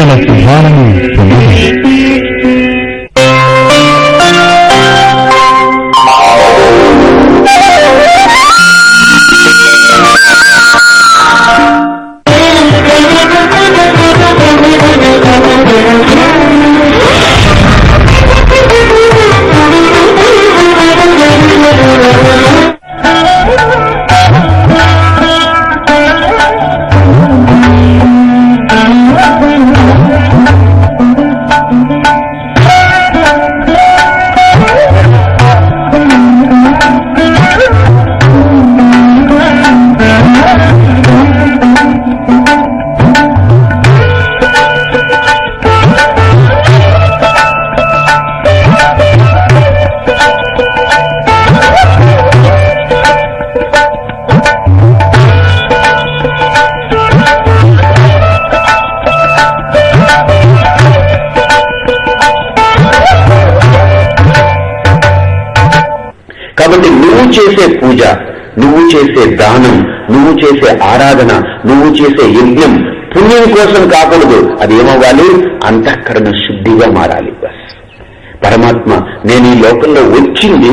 సకల శుభాలను కాబట్టి నువ్వు చేసే పూజ నువ్వు చేసే దానం నువ్వు చేసే ఆరాధన నువ్వు చేసే యజ్ఞం పుణ్యం కోసం కాకూడదు. అది ఏమవ్వాలి? అంతఃకరణ శుద్ధిగా మారాలి. నేను ఈ లోకంలో వచ్చింది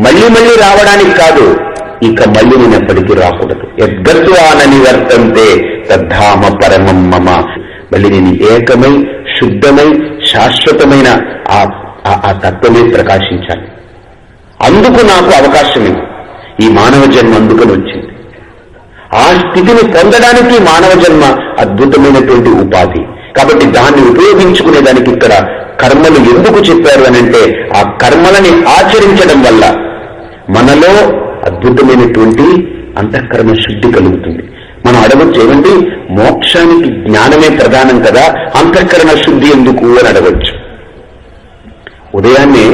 మళ్ళీ మళ్ళీ రావడానికి కాదు ఇక మళ్ళీ నేను ఎప్పటికీ రాకూడదు. ఎద్గత్వానని వర్తంతే తద్ధామ పరమం మమ. మళ్ళీ నేను ఏకమై శుద్ధమై శాశ్వతమైన ఆ ఆ- ఆ తత్వమే ప్రకాశించాలి. అందుకు నాకు అవకాశం ఈ మానవ జన్మ అందుకని వచ్చింది. ఆ స్థితిని పొందడానికి మానవ జన్మ అద్భుతమైనటువంటి ఉపాధి. కాబట్టి దాన్ని ఉపయోగించుకునేదానికి ఇక్కడ కర్మలు ఎందుకు చెప్పారు అనంటే ఆ కర్మలని ఆచరించడం వల్ల మనలో అద్భుతమైనటువంటి అంతఃకరణ శుద్ధి కలుగుతుంది. మనం అడగచ్చు ఏమండి మోక్షానికి జ్ఞానమే ప్రధానం కదా అంతఃకరణ శుద్ధి ఎందుకు అని అడగచ్చు. ఉదయాన్నే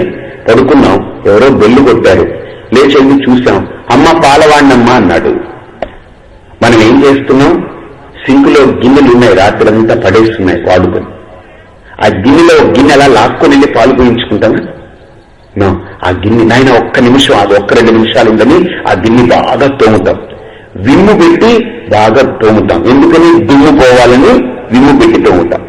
పడుకున్నాం ఎవరో బెల్లు కొట్టారు లేచి చూశాం అమ్మ పాలవాణ్ణమ్మ అన్నాడు. మనం ఏం చేస్తున్నాం? సింకులో గిన్నెలు ఉన్నాయి రాత్రంతా పడేస్తున్నాయి వాడుకొని ఆ గిన్నెలో గిన్నె అలా లాక్కొని వెళ్ళి పాలు పోయించుకుంటామా నో ఆ గిన్నె నాయన ఒక్క నిమిషం అది ఒక్క రెండు నిమిషాలు ఉందని ఆ గిన్నె బాగా తోముతాం. విమ్ము పెట్టి బాగా తోముతాం. ఎందుకని? దుమ్ము పోవాలని విమ్ము పెట్టి తోముతాం.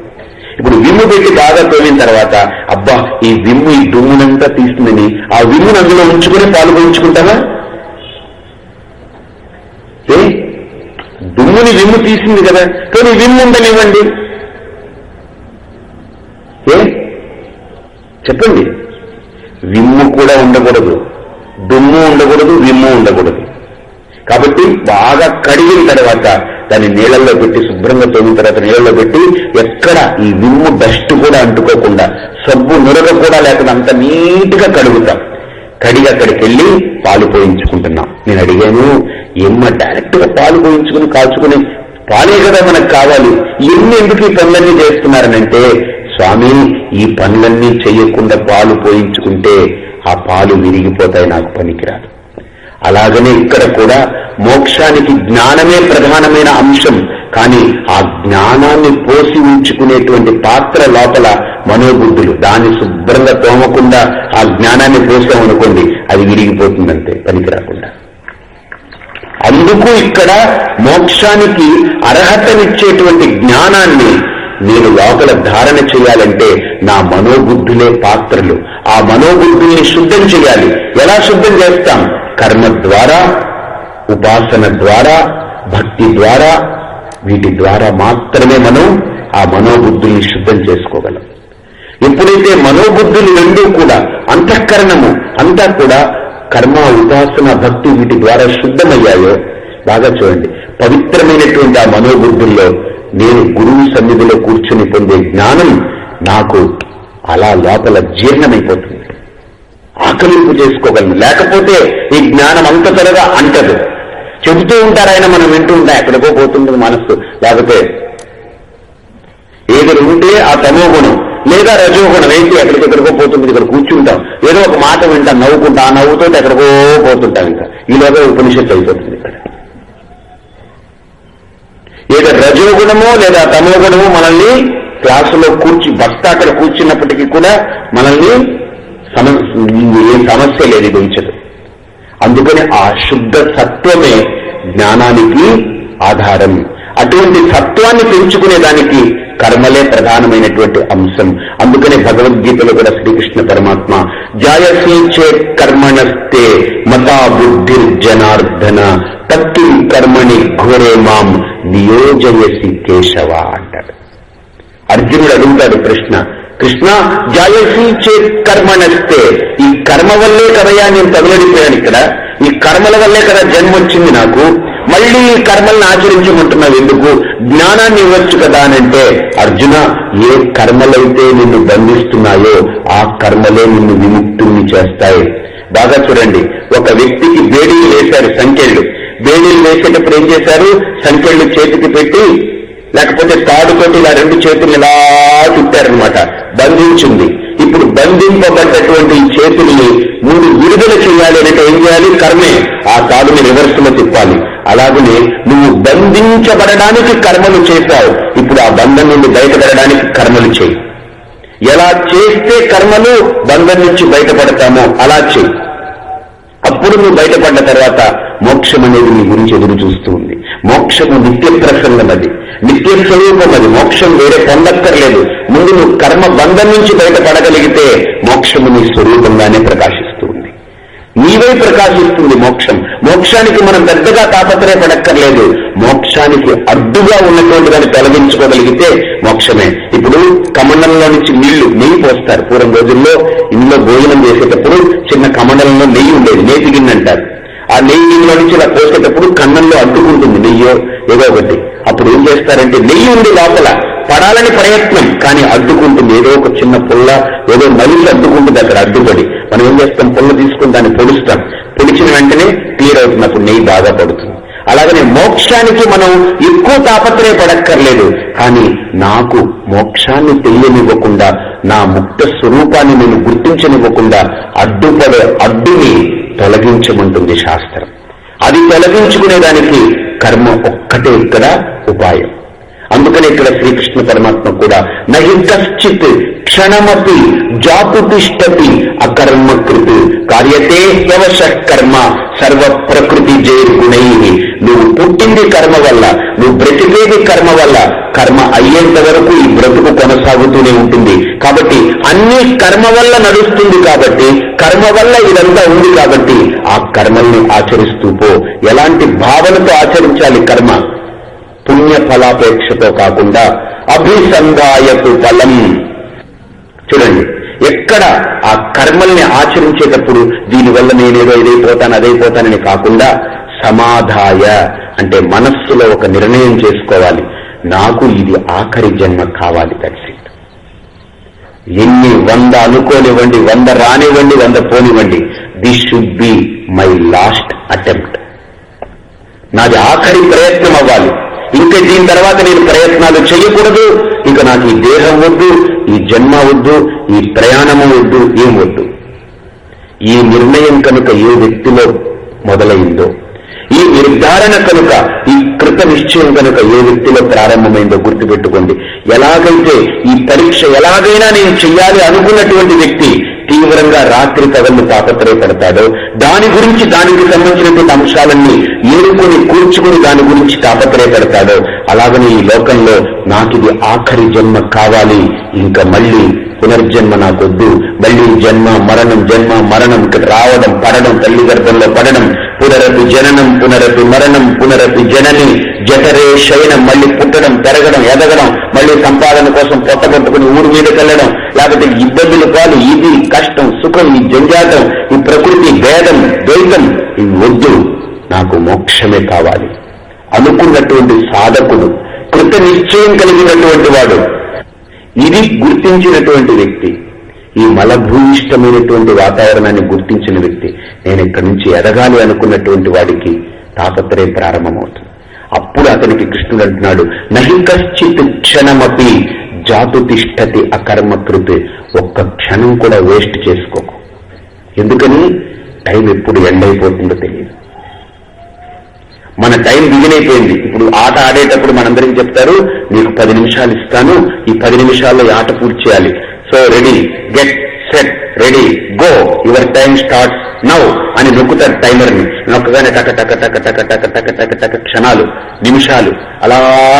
ఇప్పుడు విమ్ము పెట్టి బాగా తోమిన తర్వాత అబ్బా ఈ విమ్ము ఈ దుమ్మునంతా తీస్తుందని ఆ విమ్మును అందులో ఉంచుకుని పాలు పోయించుకుంటామా ఏ? దుమ్ముని విమ్ము తీసింది కదా కానీ విమ్ము ఉండనివ్వండి. ఏ? చెప్పండి. విమ్ము కూడా ఉండకూడదు. దుమ్ము ఉండకూడదు విమ్ము ఉండకూడదు. కాబట్టి బాగా కడిగిన తర్వాత దాన్ని నీళ్ళల్లో పెట్టి శుభ్రంగా తోగిన తర్వాత నీళ్ళల్లో పెట్టి ఎక్కడ ఈ విమ్ము డస్ట్ కూడా అంటుకోకుండా సబ్బు నురగ కూడా లేకుండా అంత నీట్గా కడుగుతాం. కడిగి అక్కడికి వెళ్ళి పాలు పోయించుకుంటున్నాం. నేను అడిగాను ఎమ్మ డైరెక్ట్గా పాలు పోయించుకుని కాల్చుకుని పాలే కదా మనకు కావాలి. ఎన్ని ఎందుకు ఈ పనులన్నీ చేస్తున్నారనంటే స్వామి ఈ పనులన్నీ చేయకుండా పాలు పోయించుకుంటే ఆ పాలు విరిగిపోతాయి నాకు పనికిరాదు. అలాగనే ఇక్కడ కూడా మోక్షానికి జ్ఞానమే ప్రధానమైన అంశం. కానీ ఆ జ్ఞానాన్ని పోసి ఉంచుకునేటువంటి పాత్ర లోపల మనోబుద్ధులు దాన్ని శుభ్రంగా తోమకుండా ఆ జ్ఞానాన్ని పోసామనుకోండి అది విరిగిపోతుందంతే పనికి రాకుండా అందుకు ఇక్కడ మోక్షానికి అర్హతనిచ్చేటువంటి జ్ఞానాన్ని నేను లోపల ధారణ చేయాలంటే నా మనోబుద్ధులే పాత్రలు. ఆ మనోబుద్ధుల్ని శుద్ధం చేయాలి. ఎలా శుద్ధం చేస్తాం? కర్మ ద్వారా ఉపాసన ద్వారా భక్తి ద్వారా వీటి ద్వారా మాత్రమే మనం ఆ మనోబుద్ధుల్ని శుద్ధం చేసుకోగలం. ఎప్పుడైతే మనోబుద్ధులు రెండూ కూడా అంతఃకరణము అంతా కూడా కర్మ ఉపాసన భక్తి వీటి ద్వారా శుద్ధమయ్యాయో బాగా చూడండి. పవిత్రమైనటువంటి ఆ మనోబుద్ధుల్లో నేను గురువు సన్నిధిలో కూర్చుని పొందే జ్ఞానం నాకు అలా లోపల జీర్ణమైపోతుంది. ఆకలింపు చేసుకోగలను. లేకపోతే ఈ జ్ఞానం అంత త్వరగా అంటదు. చెబుతూ ఉంటారు ఆయన మనం వింటూ ఉంటాం. ఎక్కడికో పోతుంటుంది మనస్సు. లేకపోతే ఏదో ఉంటే ఆ తమో గుణం లేదా రజోగుణం ఏంటి? ఎక్కడికెక్కడికో పోతుంది ఇక్కడ కూర్చుంటాం. ఏదో ఒక మాట వింటాం. నవ్వుకుంటా ఆ నవ్వుతో ఎక్కడికో పోతుంటాం ఇంకా. ఈలోగా ఉపనిషత్తు అయిపోతుంది ఇక్కడ. ఏదో రజోగుణమో లేదా తమో గుణమో మనల్ని క్లాసులో కూర్చి భర్త అక్కడ కూర్చున్నప్పటికీ కూడా మనల్ని సమస్య ఏ సమస్య లేదు గురించదు అందుకని ఆ శుద్ధ సత్వమే జ్ఞానానికి ఆధారం. అటువంటి సత్వాన్ని పెంచుకునేదానికి కర్మలే ప్రధానమైనటువంటి అంశం. అందుకనే భగవద్గీతలో కూడా శ్రీకృష్ణ పరమాత్మ జాయసీ చే కర్మణస్తే మతా బుద్ధిర్జనార్దన తత్తి కర్మణి ఘోరే మాం నియోజయసి కేశవ అంటాడు. అర్జునుడు అడుగుతాడు ప్రశ్న కృష్ణ జాయసీ చే కర్మణస్తే ఈ కర్మ వల్లే కదయా నేను తగులడిపోయాను ఇక్కడ? ఈ కర్మల వల్లే కదా జన్మ వచ్చింది నాకు? మళ్ళీ కర్మల్ని ఆచరించుకుంటున్నావు ఎందుకు? జ్ఞానాన్ని ఇవ్వచ్చు కదా అనంటే అర్జున ఏ కర్మలైతే నిన్ను బంధిస్తున్నాయో ఆ కర్మలే నిన్ను విముక్తుల్ని చేస్తాయి. బాగా చూడండి. ఒక వ్యక్తికి బేడీలు వేశారు సంఖ్యలు. బేడీలు వేసేటప్పుడు ఏం చేశారు? సంఖ్యలు చేతికి పెట్టి లేకపోతే తాడుతోటి ఇలా రెండు చేతులు ఇలా చుట్టారనమాట బంధించింది. ఇప్పుడు బంధింపబడ్డటువంటి చేతుల్ని ముందు విడుదల చేయాలి అంటే ఏం చేయాలి? కర్మే. ఆ కాలుని రివర్స్లో తిప్పాలి. అలాగనే నువ్వు బంధించబడడానికి కర్మలు చేశావు. ఇప్పుడు ఆ బంధం నుండి బయటపడడానికి కర్మలు చేయి. ఎలా చేస్తే కర్మలు బంధం నుంచి బయటపడతామో అలా చేయి. అప్పుడు నువ్వు బయటపడ్డ తర్వాత మోక్షం అనేది నీ గురించి ఎదురు చూస్తూ ఉంది మోక్షము నిత్య ప్రసన్నమది నిత్య స్వరూపం అది. మోక్షం వేరే పొందక్కర్లేదు. ముందు నువ్వు కర్మ బంధం నుంచి బయటపడగలిగితే మోక్షము నీ స్వరూపంగానే ప్రకాశిస్తూ ఉంది నీవే ప్రకాశిస్తుంది మోక్షం. మోక్షానికి మనం పెద్దగా తాపత్రయపడక్కర్లేదు. మోక్షానికి అడ్డుగా ఉన్నటువంటి దాన్ని తొలగించుకోగలిగితే మోక్షమే. ఇప్పుడు కమండలంలో నుంచి నీళ్ళు నెయ్యి పోస్తారు. పూర్వం రోజుల్లో ఇంట్లో భోజనం చేసేటప్పుడు చిన్న కమండలంలో నెయ్యి ఉండేది. నేతి గిన్నె అంటారు. ఆ నెయ్యి నుంచి ఇలా పోసేటప్పుడు కన్నంలో అడ్డుకుంటుంది నెయ్యో ఏదో ఒకటి. అప్పుడు ఏం చేస్తారంటే నెయ్యి ఉంది లోపల పడాలని ప్రయత్నం కానీ అడ్డుకుంటుంది. ఏదో ఒక చిన్న పుల్ల ఏదో నలిసి అడ్డుకుంటుంది అక్కడ అడ్డుపడి మనం ఏం చేస్తాం? పుల్ల తీసుకుని దాన్ని పొడుస్తాం. పొడిచిన వెంటనే క్లియర్ అవుతుంది నెయ్యి బాగా పడుతుంది. అలాగనే మోక్షానికి మనం ఎక్కువ తాపత్రయపడక్కర్లేదు కానీ నాకు మోక్షాన్ని తెలియనివ్వకుండా నా ముక్త స్వరూపాన్ని నేను గుర్తించనివ్వకుండా అడ్డుపడే అడ్డుని తొలగించమంటుంది శాస్త్రం. అది తొలగించుకునేదానికి కర్మ ఒక్కటే ఇక్కడ ఉపాయం. అందుకనే ఇక్కడ శ్రీకృష్ణ పరమాత్మ కూడా నహి కశ్చిత్ క్షణమపి అకర్మ కృతి కార్యతే యవశ కర్మ సర్వ ప్రకృతి జైర్గుణై. నువ్వు పుట్టింది కర్మ వల్ల నువ్వు బ్రతికేది కర్మ వల్ల కర్మ అయ్యేంత వరకు ఈ బ్రతుకు కొనసాగుతూనే ఉంటుంది. కాబట్టి అన్ని కర్మ వల్ల నడుస్తుంది కాబట్టి కర్మ వల్ల ఇదంతా ఉంది కాబట్టి ఆ కర్మల్ని ఆచరిస్తూ పో. ఎలాంటి భావనతో ఆచరించాలి కర్మ? పుణ్య ఫలాపేక్షతో కాకుండా అభిసంధాయకు ఫలం. చూడండి ఎక్కడ ఆ కర్మల్ని ఆచరించేటప్పుడు దీనివల్ల నేనేదో ఇదైపోతాను అదైపోతానని కాకుండా సమాధాయ అంటే మనస్సులో ఒక నిర్ణయం చేసుకోవాలి. నాకు ఇది ఆఖరి జన్మ కావాలి కలిసి ఎన్ని వంద అనుకోనివ్వండి వంద రానివ్వండి వంద పోనివ్వండి this should be my last attempt నాది ఆఖరి ప్రయత్నం అవ్వాలి. ఇంకా దీని తర్వాత నేను ప్రయత్నాలు చేయకూడదు. ఇక నాకు ఈ దేహం వద్దు ఈ జన్మ వద్దు ఈ ప్రయాణము వద్దు ఏం వద్దు. ఈ నిర్ణయం కనుక ఏ వ్యక్తిలో మొదలైందో ఈ నిర్ధారణ కనుక ఈ కృత నిశ్చయం కనుక ఏ వ్యక్తిలో ప్రారంభమైందో గుర్తుపెట్టుకోండి. ఎలాగైతే ఈ పరీక్ష ఎలాగైనా నేను చెయ్యాలి అనుకున్నటువంటి వ్యక్తి తీవ్రంగా రాత్రి కథలు తాపత్రయపడతాడో. దాని గురించి దానికి సంబంధించినటువంటి అంశాలన్నీ ఏడుకొని కూర్చుకుని దాని గురించి తాపత్రయపడతాడో. అలాగనే ఈ లోకంలో నాకిది ఆఖరి జన్మ కావాలి. ఇంకా మళ్ళీ పునర్జన్మ నాకొద్దు. మళ్ళీ జన్మ మరణం జన్మ మరణం ఇక్కడ రావడం పడడం తల్లి గర్భంలో పడడం పునరపి జననం పునరపి మరణం పునరపి జనని జఠరే శయనం మళ్ళీ పుట్టడం పెరగడం ఎదగడం మళ్ళీ సంపాదన కోసం పొట్టగొట్టుకుని ఊరి మీద వెళ్ళడం లేకపోతే ఇబ్బందులు కాదు ఇది కష్టం సుఖం ఈ జంజాటం ఈ ప్రకృతి భేదం ద్వైతం ఇవి వద్దు. నాకు మోక్షమే కావాలి. అనుకున్నటువంటి సాధకుడు కృత నిశ్చయం కలిగినటువంటి వాడు. ఇది గుర్తించినటువంటి వ్యక్తి. ఈ మలభూయిష్టమైనటువంటి వాతావరణాన్ని గుర్తించిన వ్యక్తి. నేను ఇక్కడి నుంచి ఎదగాలి అనుకున్నటువంటి వాడికి తాపత్రయం ప్రారంభమవుతుంది. అప్పుడు అతనికి కృష్ణుడు అంటున్నాడు నహి కశ్చిత్ క్షణమపి జాతు తిష్టతి అకర్మకృతి. ఒక్క క్షణం కూడా వేస్ట్ చేసుకోకు. ఎందుకని? టైం ఎప్పుడు ఎండ్ అయిపోతుందో తెలియదు. మన టైం బిగినైపోయింది ఇప్పుడు ఆట ఆడేటప్పుడు మనందరికి చెప్తారు నీకు పది నిమిషాలు ఇస్తాను. ఈ పది నిమిషాల్లో ఆట పూర్తి చేయాలి. So ready get set ready go your time start now అని నొక్కుతాడు టైమర్ని. నొక్కగానే టక టక టక టక టక టక టక టక క్షణాలు నిమిషాలు అలా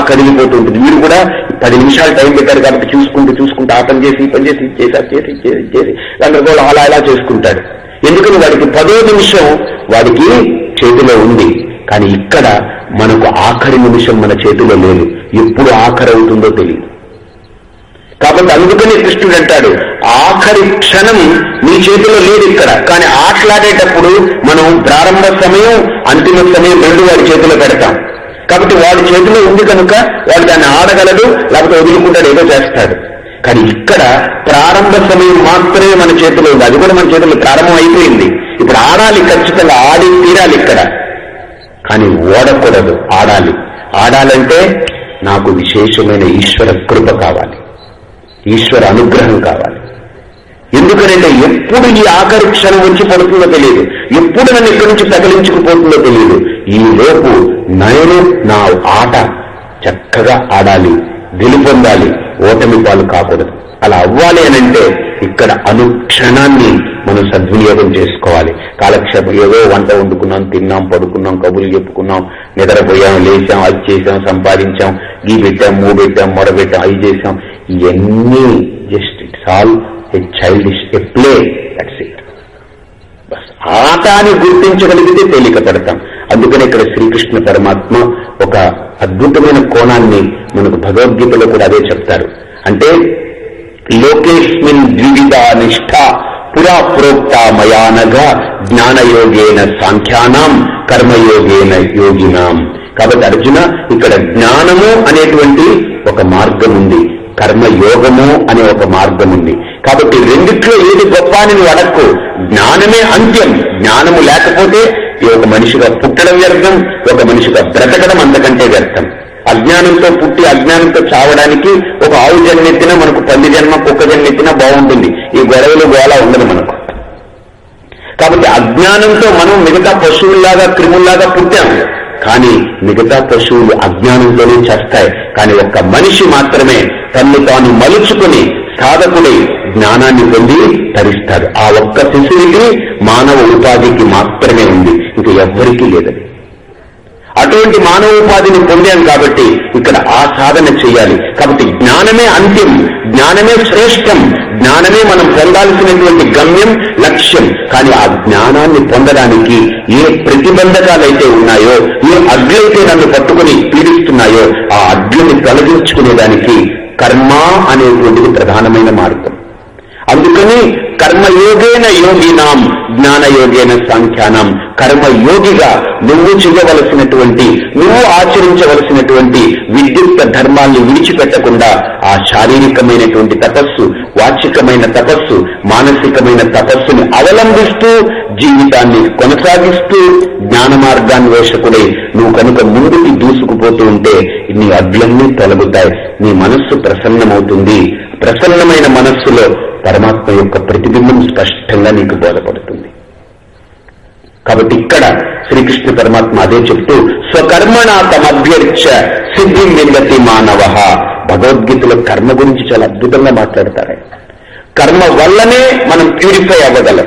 కదిలిపోతూ ఉంటుంది. మీరు కూడా పది నిమిషాలు టైం పెట్టారు కాబట్టి చూసుకుంటూ చూసుకుంటూ ఆ పని చేసి ఈ పని చేసి ఇది చేసి అది చేసి చేసి చేసి గందరగోళం అలా ఇలా చేసుకుంటాడు. ఎందుకని వాడికి పదో నిమిషం వాడికి చేతిలో ఉంది. కానీ ఇక్కడ మనకు ఆఖరి నిమిషం మన చేతిలో లేదు. ఎప్పుడు ఆఖరి అవుతుందో తెలియదు. కాబట్టి అందుకని కృష్ణుడు అంటాడు ఆఖరి క్షణం నీ చేతిలో లేదు ఇక్కడ. కానీ ఆటలాడేటప్పుడు మనం ప్రారంభ సమయం అంతిమ సమయం రెండు వాడి చేతిలో పెడతాం. కాబట్టి వాడి చేతిలో ఉంది కనుక వాడు దాన్ని ఆడగలడు లేకపోతే వదులుకుంటాడు ఏదో చేస్తాడు. కానీ ఇక్కడ ప్రారంభ సమయం మాత్రమే మన చేతిలో ఉంది. అది కూడా మన చేతిలో ప్రారంభం అయిపోయింది. ఇప్పుడు ఆడాలి ఖచ్చితంగా ఆడి తీరాలి ఇక్కడ. కానీ ఓడకూడదు ఆడాలి. ఆడాలంటే నాకు విశేషమైన ఈశ్వర కృప కావాలి. ఈశ్వర అనుగ్రహం కావాలి. ఎందుకనంటే ఎప్పుడు ఈ ఆఖరి క్షణం వచ్చి పడుతుందో తెలియదు. ఎప్పుడు నన్ను ఇక్కడి నుంచి తగిలించుకుపోతుందో తెలియదు. ఈ లోపు నేను నా ఆట చక్కగా ఆడాలి గెలుపొందాలి. ఓటమి పాలు కాకూడదు. అలా అవ్వాలి అనంటే ఇక్కడ అనుక్షణాన్ని మనం సద్వినియోగం చేసుకోవాలి. కాలక్షేపం ఏదో వంట వండుకున్నాం తిన్నాం పడుకున్నాం కబుర్లు చెప్పుకున్నాం నిద్రపోయాం లేచాం అది చేసాం సంపాదించాం గీ పెట్టాం మూ పెట్టాం మొడ పెట్టాం అది చేసాం ఇవన్నీ just it's all a childish a play that's it. Bus ఆట అని గుర్తించగలిగితే తేలిక పడతాం. అందుకని ఇక్కడ శ్రీకృష్ణ పరమాత్మ ఒక అద్భుతమైన కోణాన్ని మనకు భగవద్గీతలో కూడా అదే చెప్తారు. అంటే లోకేష్మిన్ ద్వివిధ నిష్ఠ పురా ప్రోక్త జ్ఞానయోగేన సాంఖ్యానాం కర్మయోగేన యోగినాం కాబట్టి అర్జున ఇక్కడ జ్ఞానము అనేటువంటి ఒక మార్గం ఉంది కర్మయోగము అనే ఒక మార్గం ఉంది కాబట్టి రెండిట్లో ఏది గొప్ప అని నువ్వు అడక్కు జ్ఞానమే అంత్యం. జ్ఞానము లేకపోతే ఒక మనిషిగా పుట్టడం వ్యర్థం ఒక మనిషిగా బ్రతకడం అంతకంటే వ్యర్థం. అజ్ఞానంతో పుట్టి అజ్ఞానంతో చావడానికి ఒక ఆవు జన్మెత్తినా మనకు పంది జన్మ కుక్క జన్మెత్తినా బాగుంటుంది. ఈ గొడవలు గోళ ఉండదు మనకు. కాబట్టి అజ్ఞానంతో మనం మిగతా పశువుల్లాగా క్రిముల్లాగా పుట్టాము కానీ మిగతా పశువులు అజ్ఞానంతోనే చేస్తాయి. కానీ ఒక్క మనిషి మాత్రమే తన్ను తాను మలుచుకుని సాధకుడై జ్ఞానాన్ని పొంది తరిస్తాడు. ఆ ఒక్క శిశువుకి మానవ ఉపాధికి మాత్రమే ఉంది. ఇంక ఎవ్వరికీ లేదని అటువంటి మానవోపాధిని పొందాం కాబట్టి ఇక్కడ ఆ సాధన చేయాలి. కాబట్టి జ్ఞానమే అంత్యం జ్ఞానమే శ్రేష్టం జ్ఞానమే మనం పొందాల్సినటువంటి గమ్యం లక్ష్యం. కానీ ఆ జ్ఞానాన్ని పొందడానికి ఏ ప్రతిబంధకాలైతే ఉన్నాయో ఏ అడ్లైతే నన్ను పట్టుకుని పీడిస్తున్నాయో ఆ అడ్లని తొలగించుకునేదానికి కర్మ అనేటువంటిది ప్రధానమైన మార్గం. అందుకని కర్మయోగేన యోగినాం జ్ఞానయోగేన సాంఖ్యానం. కర్మయోగిగా నువ్వు చేయవలసినటువంటి నువ్వు ఆచరించవలసినటువంటి విద్యుక్త ధర్మాల్ని విడిచిపెట్టకుండా ఆ శారీరకమైనటువంటి తపస్సు వాచికమైన తపస్సు మానసికమైన తపస్సుని అవలంబిస్తూ జీవితాన్ని కొనసాగిస్తూ జ్ఞాన మార్గాన్వేషకుడై నువ్వు కనుక ముందుకి దూసుకుపోతూ ఉంటే నీ అడ్లన్నీ తొలగుతాయి. నీ మనస్సు ప్రసన్నమవుతుంది. ప్రసన్నమైన మనస్సులో పరమాత్మ యొక్క ప్రతిబింబం స్పష్టంగా నీకు బోధపడుతుంది. కాబట్టి ఇక్కడ శ్రీకృష్ణ పరమాత్మ అదే చెప్తూ స్వకర్మణ తమభ్యర్చ సిద్ధి నిందతి మానవ. భగవద్గీతలో కర్మ గురించి చాలా అద్భుతంగా మాట్లాడతారు. కర్మ వల్లనే మనం ప్యూరిఫై అవ్వగలం.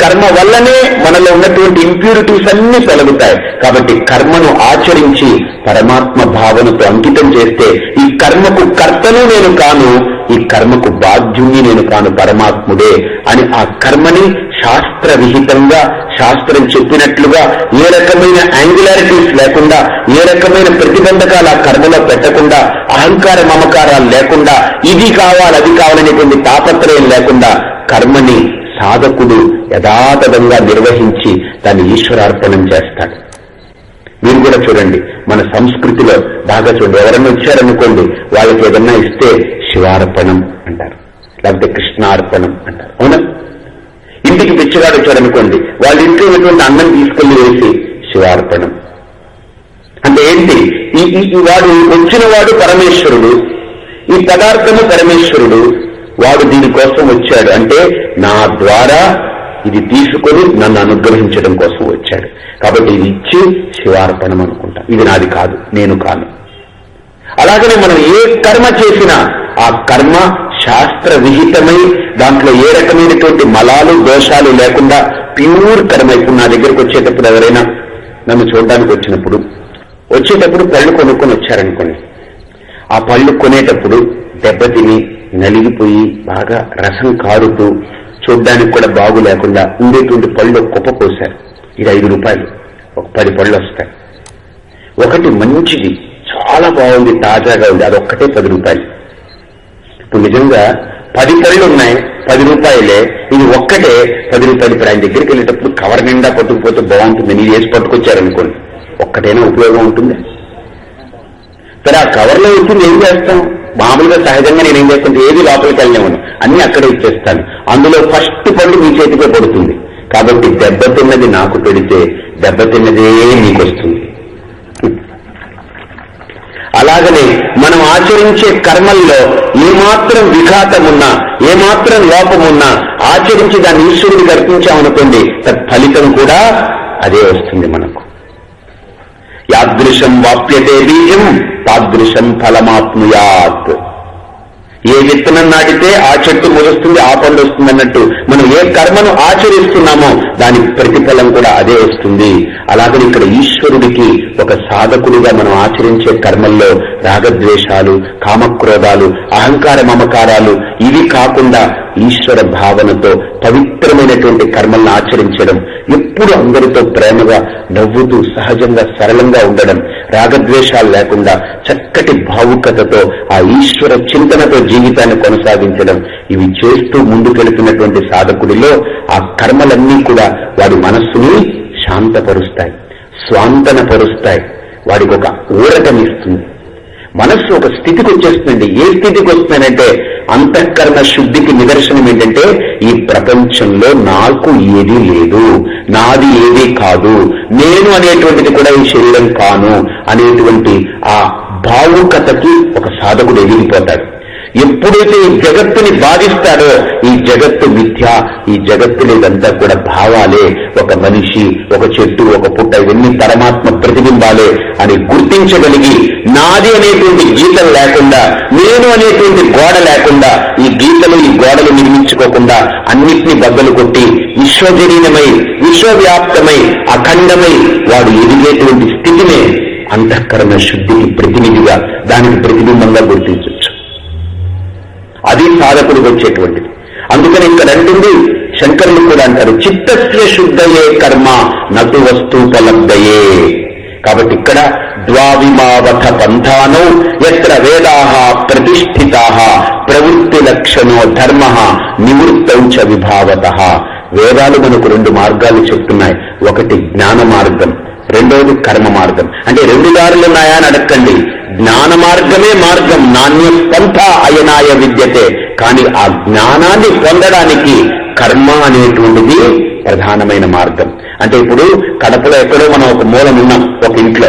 కర్మ వల్లనే మనలో ఉన్నటువంటి ఇంప్యూరిటీస్ అన్ని తొలగుతాయి. కాబట్టి కర్మను ఆచరించి పరమాత్మ భావనతో అంకితం చేస్తే ఈ కర్మకు కర్తను నేను కాను ఈ కర్మకు బాధ్యుణ్ణి నేను కాను పరమాత్ముడే అని ఆ కర్మని శాస్త్ర విహితంగా శాస్త్రం చెప్పినట్లుగా ఏ రకమైన యాంగులారిటీస్ లేకుండా ఏ రకమైన ప్రతిబంధకాలు ఆ కర్మలో పెట్టకుండా అహంకార మమకారాలు లేకుండా ఇది కావాలి అది కావాలనేటువంటి తాపత్రయం లేకుండా కర్మని సాధకుడు యథాతథంగా నిర్వహించి దాన్ని ఈశ్వరార్పణం చేస్తాడు. మీరు కూడా చూడండి మన సంస్కృతిలో బాగా చూడండి. ఎవరన్నా వచ్చారనుకోండి వాళ్ళకి ఏదన్నా ఇస్తే శివార్పణం అంటారు. లేకపోతే కృష్ణార్పణం అంటారు. అవునా? ఇంటికి పిచ్చివాడు వచ్చారనుకోండి వాళ్ళ ఇంట్లో ఉన్నటువంటి అన్నం తీసుకెళ్ళి వేసి శివార్పణం. అంటే ఏంటి? వాడు వచ్చిన వాడు పరమేశ్వరుడు ఈ పదార్థము పరమేశ్వరుడు వాడు దీనికోసం వచ్చాడు. అంటే నా ద్వారా ఇది తీసుకొని నన్ను అనుగ్రహించడం కోసం వచ్చాడు. కాబట్టి ఇది ఇచ్చి శివార్పణం అనుకుంటా. ఇది నాది కాదు నేను కాను. అలాగనే మనం ఏ కర్మ చేసినా ఆ కర్మ శాస్త్ర విహితమై దాంట్లో ఏ రకమైనటువంటి మలాలు దోషాలు లేకుండా ప్యూర్ కర్మ. ఇప్పుడు నా దగ్గరకు వచ్చేటప్పుడు ఎవరైనా నన్ను చూడడానికి వచ్చినప్పుడు వచ్చేటప్పుడు పళ్ళు కొనుక్కొని వచ్చారనుకోండి. ఆ పళ్ళు కొనేటప్పుడు దెబ్బతిని నలిగిపోయి బాగా రసం కారుతూ చూడ్డానికి కూడా బాగు లేకుండా ఉండేటువంటి పళ్ళు కుప్ప పోశారు ఇది ఐదు రూపాయలు. ఒక పది పళ్ళు వస్తాయి. ఒకటి మంచిది. చాలా బాగుంది. తాజాగా ఉంది. అదొక్కటే పది రూపాయలు. ఇప్పుడు నిజంగా పది పళ్ళు ఉన్నాయి. పది రూపాయలే. ఇది ఒక్కటే పది రూపాయలు. ఇప్పుడు ఆయన దగ్గరికి వెళ్ళేటప్పుడు కవర్ నిండా పట్టుకుపోతే బాగుంటుంది. నేను వేసి పట్టుకొచ్చారనుకోండి. ఒక్కటైనా ఉపయోగం ఉంటుంది? సరే ఆ కవర్లో వచ్చింది ఏం చేస్తాం మామూలుగా సహజంగా నేను చేస్తాను? ఏది లోపలికి వెళ్ళలేమను. అన్ని అక్కడే ఇచ్చేస్తాను. అందులో ఫస్ట్ పండు మీ చేతికే పడుతుంది. కాబట్టి దెబ్బతిన్నది నాకు పెడితే దెబ్బతిన్నదే మీకు వస్తుంది అలాగనే మనం ఆచరించే కర్మల్లో ఏమాత్రం విఘాతమున్నా ఏమాత్రం లోపమున్నా ఆచరించి దాన్ని ఈశ్వరుడికి అర్పించామనుకోండి తత్ఫలితం కూడా అదే వస్తుంది మనకు. యాదృశం వాప్యతే బీజం తాదృశం ఫలమాప్నుయాత్. ఏ విత్తనం నాటితే ఆ చెట్టు మొలుస్తుంది ఆ పండు వస్తుంది అన్నట్టు మనం ఏ కర్మను ఆచరిస్తున్నామో దాని ప్రతిఫలం కూడా అదే వస్తుంది. అలాగని ఇక్కడ ఈశ్వరుడికి ఒక సాధకుడిగా మనం ఆచరించే కర్మల్లో రాగద్వేషాలు కామక్రోధాలు అహంకార మమకారాలు ఇవి కాకుండా ఈశ్వర భావనతో పవిత్రమైనటువంటి కర్మలను ఆచరించడం ఎప్పుడు అందరితో ప్రేమగా నవ్వుతూ సహజంగా సరళంగా ఉండడం రాగద్వేషాలు లేకుండా చక్కటి భావుకతతో ఆ ఈశ్వర చింతనతో జీవితాన్ని కొనసాగించడం ఇవి చేస్తూ ముందుకెళ్తున్నటువంటి సాధకుడిలో ఆ కర్మలన్నీ కూడా వాడి మనస్సుని శాంతపరుస్తాయి స్వాంతనపరుస్తాయి వాడికి ఒక ఊరటనిస్తుంది. మనస్సు ఒక స్థితికి వచ్చేస్తుందండి. ఏ స్థితికి వస్తుందంటే అంతఃకరణ శుద్ధికి నిదర్శనం ఏంటంటే ఈ ప్రపంచంలో నాకు ఏది లేదు నాది ఏది కాదు నేను అనేటువంటిది కూడా ఈ శరీరం కాను అనేటువంటి ఆ భావుకతకి ఒక సాధకుడు ఎదిగిపోతాడు ఎప్పుడైతే ఈ జగత్తుని బాధిస్తాడో ఈ జగత్తు మిథ్య ఈ జగత్తులో ఇదంతా కూడా భావాలే. ఒక మనిషి ఒక చెట్టు ఒక పుట్ట ఇవన్నీ పరమాత్మ ప్రతిబింబాలే అని గుర్తించగలిగి నాది అనేటువంటి గీతం లేకుండా నేను అనేటువంటి గోడ లేకుండా ఈ గీతలు ఈ గోడలు నిర్మించుకోకుండా అన్నిటినీ బద్దలు కొట్టి విశ్వజనీనమై విశ్వవ్యాప్తమై అఖండమై వాడు ఎదిగేటువంటి స్థితినే అంతఃకరణ శుద్ధికి ప్రతినిధిగా దానికి ప్రతిబింబంగా గుర్తించు. అది సాధకుడికి వచ్చేటువంటిది. అందుకని ఇక్కడ అంటుంది శంకరులు కూడా అంటారు చిత్తస్య శుద్ధయే కర్మ నటు వస్తుపలబ్ధయే కాబట్టి ఇక్కడ ద్వావిమావథ పంథానో ఎత్ర వేదా ప్రతిష్ఠితా ప్రవృత్తి లక్షణో ధర్మ నివృత్తౌ విభావత. వేదాలు మనకు రెండు మార్గాలు చెప్తున్నాయి. ఒకటి జ్ఞాన మార్గం రెండవది కర్మ మార్గం. అంటే రెండు దారులు ఉన్నాయా అని అడక్కండి. జ్ఞాన మార్గమే మార్గం. నాణ్య పంథ అయనాయ విద్యతే. కానీ ఆ జ్ఞానాన్ని పొందడానికి కర్మ అనేటువంటిది ప్రధానమైన మార్గం. అంటే ఇప్పుడు కడపలో ఎక్కడో మనం ఒక మూలం ఉన్నాం ఒక ఇంట్లో.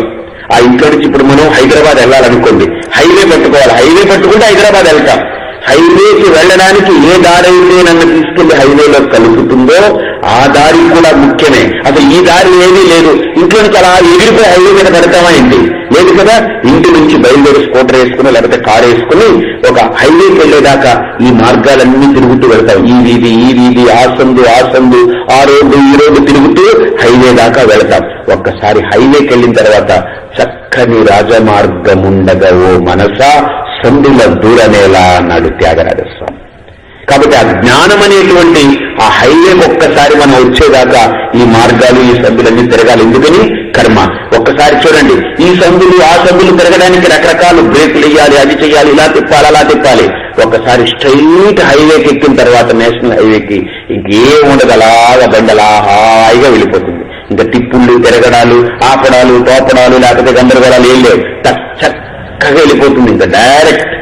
ఆ ఇంట్లో నుంచి ఇప్పుడు మనం హైదరాబాద్ వెళ్ళాలనుకోండి. హైవే పట్టుకోవాలి. హైవే పట్టుకుంటే హైదరాబాద్ వెళ్తాం. హైవేకి వెళ్ళడానికి ఏ దారి నన్ను తీసుకెళ్ళి హైవేలో కలుపుతుందో ఆ దారి కూడా ముఖ్యమే. అసలు ఈ దారి ఏమీ లేదు. ఇంట్లో నుంచి అలా ఎగిరిపోయి హైవే మీద పెడతామా ఏంటి? లేదు కదా? ఇంటి నుంచి బయలుదేరి స్కూటర్ వేసుకుని లేకపోతే కారు వేసుకుని ఒక హైవేకి వెళ్ళేదాకా ఈ మార్గాలన్నీ తిరుగుతూ వెళ్తాం ఈ వీధి ఈ వీధి ఆ సందు ఆ సందు ఆ రోడ్డు ఈ రోడ్డు తిరుగుతూ హైవే దాకా వెళతాం. ఒక్కసారి హైవేకి వెళ్ళిన తర్వాత చక్కని రాజమార్గముండగా ఓ మనస సందుల దూరమేలా అన్నాడు త్యాగరాజస్వామి. కాబట్టి ఆ జ్ఞానం అనేటువంటి ఆ హైవేకి ఒక్కసారి మనం వచ్చేదాకా ఈ మార్గాలు ఈ సభ్యులన్నీ తిరగాలి. ఎందుకని? కర్మ. ఒక్కసారి చూడండి. ఈ సందులు ఆ సందులు తిరగడానికి రకరకాల బ్రేకులు వేయాలి అది చేయాలి ఇలా తిప్పాలి అలా తిప్పాలి. ఒక్కసారి స్ట్రైట్ హైవేకి ఎక్కిన తర్వాత నేషనల్ హైవేకి ఇంకేం ఉండదు. అలాగా బండలా హాయిగా వెళ్ళిపోతుంది. ఇంకా తిప్పుళ్ళు తిరగడాలు ఆపడాలు తోపడాలు లేకపోతే గందరగోళాలు ఏం లేవు. చక్కగా వెళ్ళిపోతుంది. ఇంకా డైరెక్ట్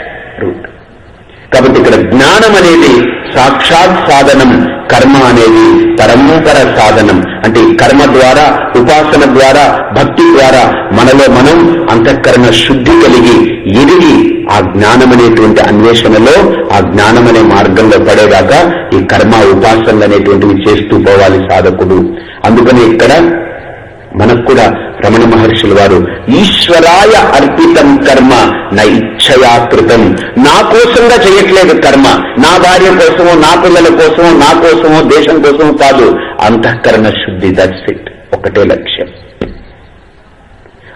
కాబట్టి ఇక్కడ జ్ఞానం అనేది సాక్షాత్ సాధనం కర్మ అనేది పరంపర సాధనం. అంటే కర్మ ద్వారా ఉపాసన ద్వారా భక్తి ద్వారా మనలో మనం అంతఃకరణ శుద్ధి కలిగి ఎదిగి ఆ జ్ఞానం అనేటువంటి అన్వేషణలో ఆ జ్ఞానం అనే మార్గంలో పడేదాకా ఈ కర్మ ఉపాసనలు అనేటువంటివి చేస్తూ పోవాలి సాధకుడు. అందుకని ఇక్కడ మనకు కూడా రమణ మహర్షుల వారు ఈశ్వరాయ అర్పితం కర్మ నా ఇచ్ఛయాకృతం నా కోసంగా చేయట్లేదు కర్మ. నా భార్య కోసమో నా పిల్లల కోసమో నా కోసమో దేశం కోసమో కాదు. అంతఃకరణ శుద్ధి దట్స్ ఇట్ ఒకటే లక్ష్యం.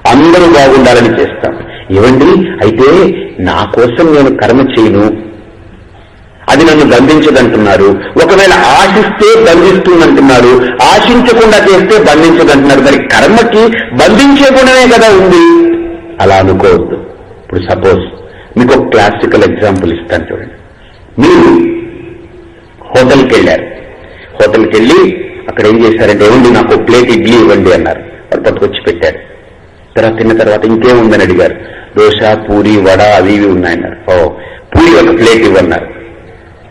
అందరూ బాగుండాలని చేస్తాం. ఏమండి అయితే నా కోసం నేను కర్మ చేయను. అది నన్ను బంధించదంటున్నారు. ఒకవేళ ఆశిస్తే బంధిస్తుందంటున్నారు. ఆశించకుండా చేస్తే బంధించదంటున్నారు. మరి కర్మకి బంధించే గుణమే కదా ఉంది. అలా అనుకోవద్దు. ఇప్పుడు సపోజ్ మీకు ఒక క్లాసికల్ ఎగ్జాంపుల్ ఇస్తాను చూడండి. మీరు హోటల్కి వెళ్ళారు హోటల్కి వెళ్ళి అక్కడ ఏం చేశారంటే ఏముంది నాకు ప్లేట్ ఇడ్లీ ఇవ్వండి అన్నారు. వాళ్ళు పట్టుకొచ్చి పెట్టారు తర్వాత తిన్న తర్వాత ఇంకేముందని అడిగారు. దోశ పూరి వడ అవి ఇవి ఉన్నాయన్నారు. ఓ పూరి ఒక ప్లేట్ ఇవ్వన్నారు.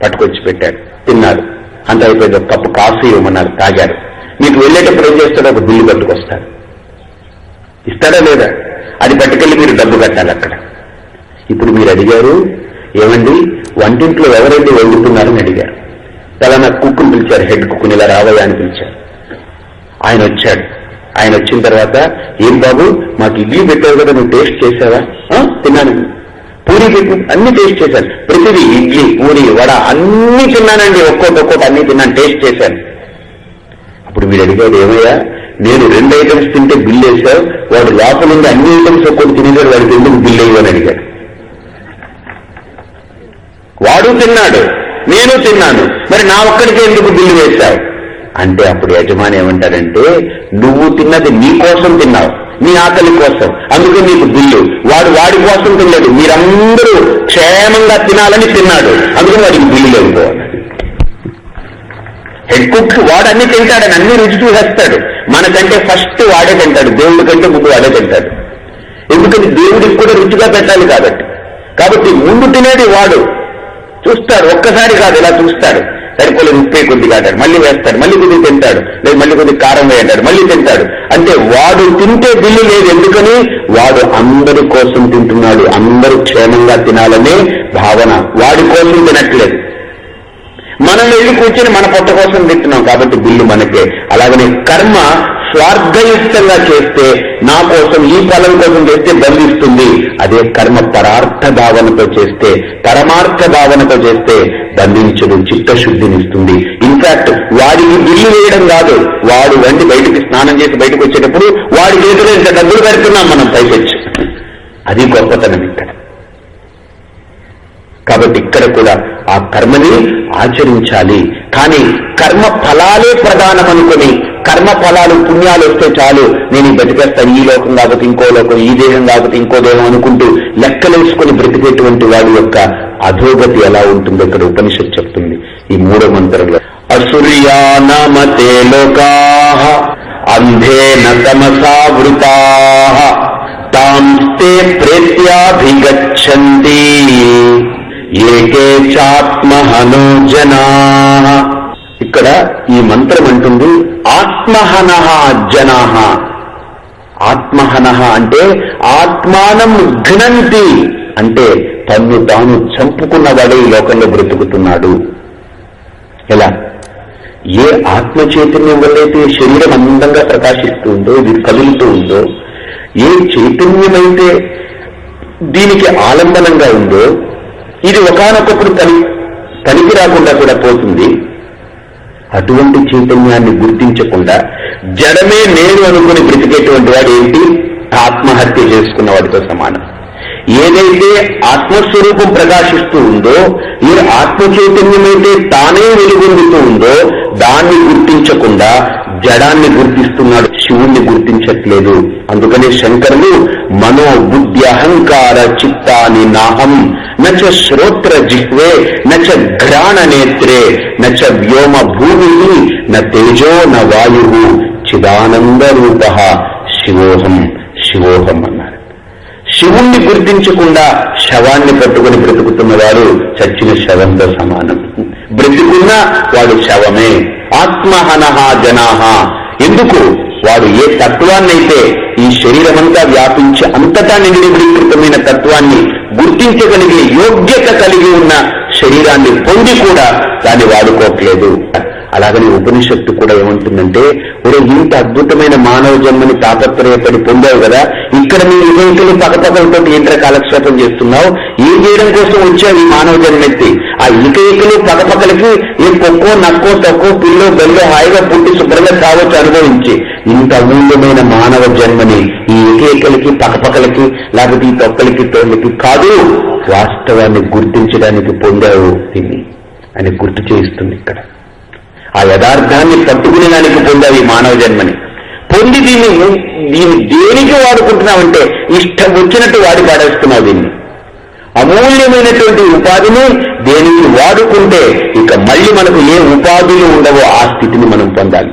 పట్టుకొచ్చి పెట్టాడు. తిన్నాడు. అంత అయిపోయింది. ఒక కప్పు కాఫీ ఇవ్వమన్నారు. తాగారు. మీకు వెళ్ళేటప్పుడు ఏం చేస్తాడో ఒక బిల్లు పట్టుకొస్తాడు ఇస్తాడా లేదా? అది పట్టుకెళ్ళి మీరు డబ్బు కట్టాలి అక్కడ. ఇప్పుడు మీరు అడిగారు. ఏమండి? వంటింట్లో ఎవరైతే వండుతున్నారని అడిగారు. తలన కుక్కును పిలిచారు. హెడ్ కుక్కుని ఇలా రావయ్యా అని పిలిచారు. ఆయన వచ్చాడు. ఆయన వచ్చిన తర్వాత ఏం బాబు మాకు ఇడ్లీ పెట్టావు కదా నువ్వు టేస్ట్ చేసావా? తిన్నాను. పూరి అన్ని టేస్ట్ చేశాను. ప్రతిదీ ఇడ్లీ పూరి వడ అన్ని తిన్నానండి. ఒక్కోటి ఒక్కోటి అన్ని తిన్నాను టేస్ట్ చేశాను. అప్పుడు మీరు అడిగాడు ఏమయ్యా? నేను రెండు ఐటమ్స్ తింటే బిల్ వేశావు. వాడు లోపల నుండి అన్ని ఐటమ్స్ ఒక్కటి తినేసాడు వాడికి ఎందుకు బిల్ వేయమని అడిగాడు. వాడు తిన్నాడు. నేను తిన్నాను. మరి నా ఒక్కడికి ఎందుకు బిల్లు వేశావు? అంటే అప్పుడు యజమాని ఏమంటారంటే నువ్వు తిన్నది నీ కోసం తిన్నావు. మీ ఆకలి కోసం. అందుకే మీకు బిల్లు. వాడు వాడి కోసం తినలేదు. మీరందరూ క్షేమంగా తినాలని తిన్నాడు. అందుకే వాడికి బిల్లు లేదు హెడ్ కుక్ వాడు అన్ని తింటాడని అన్ని రుచి చూసేస్తాడు. మనకంటే ఫస్ట్ వాడే తింటాడు. దేవుడి కంటే ముందు వాడే తింటాడు. ఎందుకని? దేవుడికి కూడా రుచిగా పెట్టాలి కాబట్టి. కాబట్టి ముందు తినేది వాడు. చూస్తాడు. ఒక్కసారి కాదు ఇలా చూస్తాడు. సరిపోలేదు ఉప్పే కొద్దిగా అంటాడు. మళ్ళీ వేస్తాడు మళ్ళీ కొద్దిగా తింటాడు. లేదు మళ్ళీ కొద్దిగా కారం వేయంటాడు మళ్ళీ తింటాడు. అంటే వాడు తింటే బిల్లు లేదు ఎందుకని? వాడు అందరి కోసం తింటున్నాడు అందరూ క్షేమంగా తినాలనే భావన. వాడి కోసం తినట్లేదు. మనం వెళ్ళి కూర్చొని మన పొట్ట కోసం తింటున్నాం కాబట్టి బిల్లు మనకే. అలాగనే కర్మ స్వార్థయుక్తంగా చేస్తే నా కోసం ఈ ఫలం కోసం చేస్తే బంధిస్తుంది అదే కర్మ పరార్థ భావనతో చేస్తే పరమార్థ భావనతో చేస్తే బంధించదు చిత్తశుద్ధినిస్తుంది. ఇన్ఫాక్ట్ వాడికి బిల్లు వేయడం కాదు. వాడు వండి బయటికి స్నానం చేసి బయటకు వచ్చేటప్పుడు వాడి చేతిలో ఇంత డబ్బులు పెడుతున్నాం మనం పైకొచ్చి అది గొప్పతనం ఇక్కడ. కాబట్టి ఇక్కడ కూడా ఆ కర్మని ఆచరించాలి. కానీ కర్మ ఫలాలే ప్రధానం అనుకుని కర్మ ఫలాలు పుణ్యాలు వస్తే చాలు. నేను ఈ బతికేస్తాను ఈ లోకం కాకపోతే ఇంకో లోకం ఈ దేహం కాకపోతే ఇంకో దేహం అనుకుంటూ లెక్కలేసుకుని బ్రతికేటువంటి వాడి యొక్క అధోగతి ఎలా ఉంటుందో ఇక్కడ ఉపనిషత్ చెప్తుంది. ఈ మూడో మంత్రంలో అసూర్యానమతే లోకా అంధేన తమసావృతా తాంస్తే ప్రేత్యాభిగచ్చంతి. ఏకే చాత్మహనో జనా ఇక్కడ ఈ మంత్రం అంటుంది ఆత్మహన జనా. ఆత్మహన అంటే ఆత్మానం ఘ్నంతి అంటే తన్ను తాను చంపుకున్నవాడే ఈ లోకంలో బ్రతుకుతున్నాడు. ఎలా? ఏ ఆత్మ చైతన్యం వల్లైతే శరీరం అందంగా ప్రకాశిస్తూ ఉందో ఇది కదులుతూ ఉందో ఏ చైతన్యమైతే దీనికి ఆలంబనంగా ఉందో ఇది ఒకనొకప్పుడు పని పనికి రాకుండా కూడా పోతుంది. అటువంటి చైతన్యాన్ని గుర్తించకుండా జడమే నేను అనుకుని బ్రతికేటువంటి వాడు ఏంటి ఆత్మహత్య చేసుకున్న వాడితో సమానం. ఏదైతే ఆత్మస్వరూపం ప్రకాశిస్తూ ఉందో ఈ ఆత్మ చైతన్యమైతే తానే వెలుగొందుతూ ఉందో దాన్ని గుర్తించకుండా జడాన్ని గుర్తిస్తున్నాడు శివుణ్ణి గుర్తించట్లేదు. అందుకనే శంకరులు మనో బుద్ధి అహంకార చిత్తాని నాహం నచ శ్రోత్ర జిహ్వే నచ ఘ్రాణ నేత్రే నచ వ్యోమ భూమి న తేజో న వాయు చిదానంద రూప శివోహం శివోహం అన్నారు. శివుణ్ణి గుర్తించకుండా శవాన్ని పట్టుకుని బ్రతుకుతున్న వారు చచ్చిన శవంతో సమానం. బ్రతికున్నా వాడు శవమే. ఆత్మహనహ జనాహ. ఎందుకు? వాడు ఏ తత్వాన్నైతే ఈ శరీరమంతా వ్యాపించి అంతటా నిండికృతమైన తత్వాన్ని గుర్తించగలిగే యోగ్యత కలిగి ఉన్న శరీరాన్ని పొంది కూడా దాన్ని వాడుకోవట్లేదు అలాగని ఉపనిషత్తు కూడా ఏమంటుందంటే ఒరే ఇంత అద్భుతమైన మానవ జన్మని తాపత్రయపడి పొందావు కదా ఇక్కడ నీ విజయితులు పక్కపక్కలతో ఏంట్ర కాలక్షేపం చేస్తున్నావు. ఏం చేయడం కోసం వచ్చావు ఈ మానవ జన్మెత్తి ఆ ఇకైకలు పక్కపక్కలకి ఏ కుక్కో నక్కో తక్కువ పిల్లో బల్లో హాయిగా పుట్టి శుభ్రంగా కావచ్చు అనుభవించి. ఇంత అమూల్యమైన మానవ జన్మని ఈ ఏకేకలకి పక్కపక్కలకి లేకపోతే ఈ తొక్కలకి తోళ్ళకి కాదు వాస్తవాన్ని గుర్తించడానికి పొందావు దీన్ని. అని గుర్తు చేయిస్తుంది ఇక్కడ. ఆ యథార్థాన్ని పట్టుకునేదానికి పొందావు ఈ మానవ జన్మని. పొంది దీన్ని దీన్ని దేనికి వాడుకుంటున్నామంటే ఇష్టం వచ్చినట్టు వాడి పాడేస్తున్నావు దీన్ని. అమూల్యమైనటువంటి ఉపాధిని దేనికి వాడుకుంటే ఇక మళ్ళీ మనకు ఏ ఉపాధులు ఉండవో ఆ స్థితిని మనం పొందాలి.